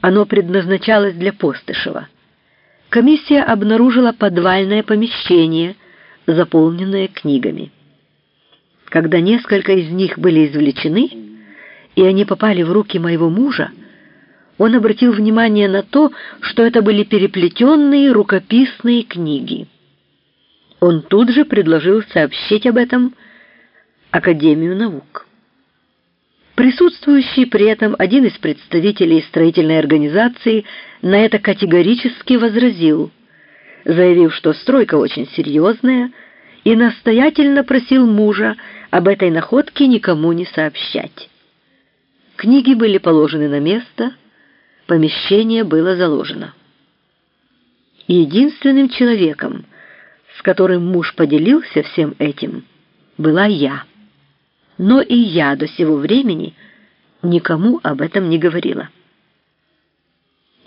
Оно предназначалось для Постышева. Комиссия обнаружила подвальное помещение, заполненное книгами. Когда несколько из них были извлечены, и они попали в руки моего мужа, он обратил внимание на то, что это были переплетенные рукописные книги. Он тут же предложил сообщить об этом Академию наук. Присутствующий при этом один из представителей строительной организации на это категорически возразил, заявив, что стройка очень серьезная, и настоятельно просил мужа об этой находке никому не сообщать. Книги были положены на место, помещение было заложено. Единственным человеком, с которым муж поделился всем этим, была я но и я до сего времени никому об этом не говорила.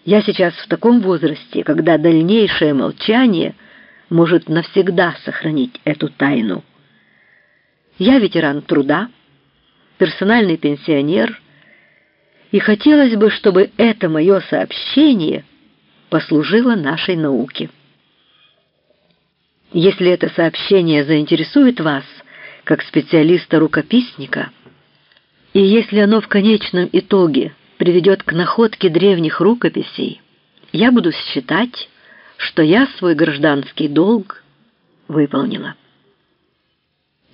Я сейчас в таком возрасте, когда дальнейшее молчание может навсегда сохранить эту тайну. Я ветеран труда, персональный пенсионер, и хотелось бы, чтобы это мое сообщение послужило нашей науке. Если это сообщение заинтересует вас – как специалиста-рукописника, и если оно в конечном итоге приведет к находке древних рукописей, я буду считать, что я свой гражданский долг выполнила.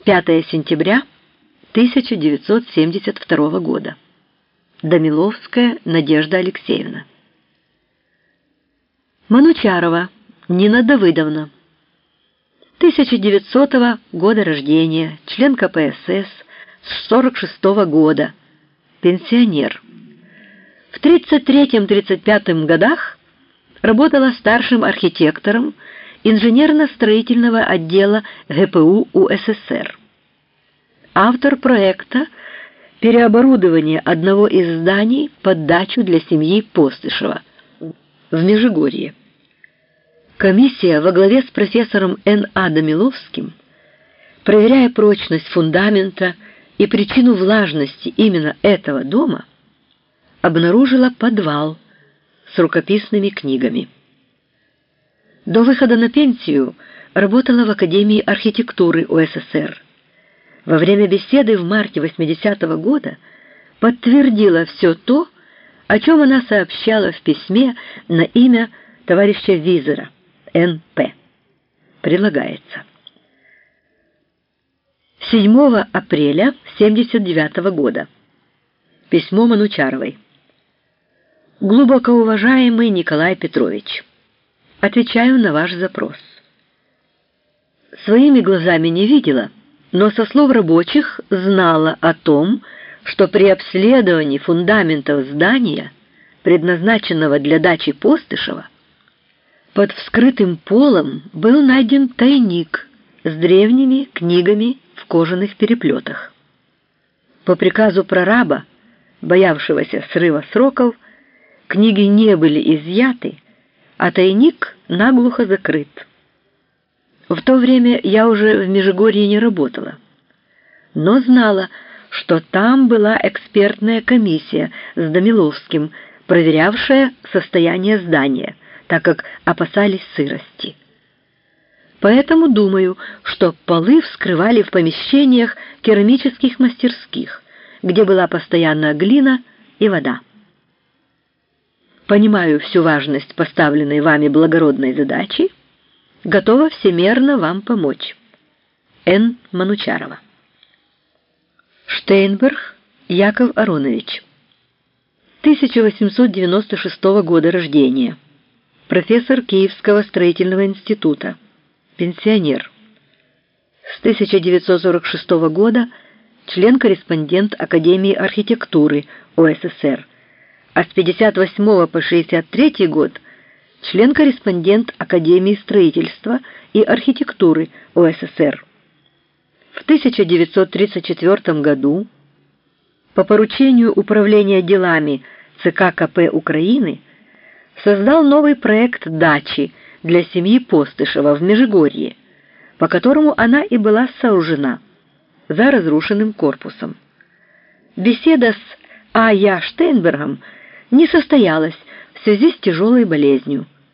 5 сентября 1972 года. Домиловская Надежда Алексеевна. Манучарова Нина Давыдовна. 1900 года рождения, член КПСС, с 46 -го года, пенсионер. В 33-35 годах работала старшим архитектором инженерно-строительного отдела ГПУ УССР. Автор проекта переоборудования одного из зданий под дачу для семьи Постышева в Межигорье. Комиссия во главе с профессором Н.А. Домиловским, проверяя прочность фундамента и причину влажности именно этого дома, обнаружила подвал с рукописными книгами. До выхода на пенсию работала в Академии архитектуры УССР. Во время беседы в марте 80 -го года подтвердила все то, о чем она сообщала в письме на имя товарища Визера. Н.П. Прилагается. 7 апреля 79 года. Письмо Манучаровой. Глубоко уважаемый Николай Петрович, отвечаю на ваш запрос. Своими глазами не видела, но со слов рабочих знала о том, что при обследовании фундаментов здания, предназначенного для дачи Постышева, под вскрытым полом был найден тайник с древними книгами в кожаных переплетах. По приказу прораба, боявшегося срыва сроков, книги не были изъяты, а тайник наглухо закрыт. В то время я уже в Межигорье не работала, но знала, что там была экспертная комиссия с Домиловским, проверявшая состояние здания — так как опасались сырости. Поэтому думаю, что полы вскрывали в помещениях керамических мастерских, где была постоянная глина и вода. Понимаю всю важность поставленной вами благородной задачи, готова всемерно вам помочь. Н. Манучарова. Штейнберг Яков Аронович. 1896 года рождения профессор Киевского строительного института, пенсионер. С 1946 года член-корреспондент Академии архитектуры ОССР, а с 58 по 63 год член-корреспондент Академии строительства и архитектуры ОССР. В 1934 году по поручению Управления делами ЦК КП Украины создал новый проект дачи для семьи Постышева в Межигорье, по которому она и была сооружена за разрушенным корпусом. Беседа с А. Я. Штейнбергом не состоялось в связи с тяжелой болезнью.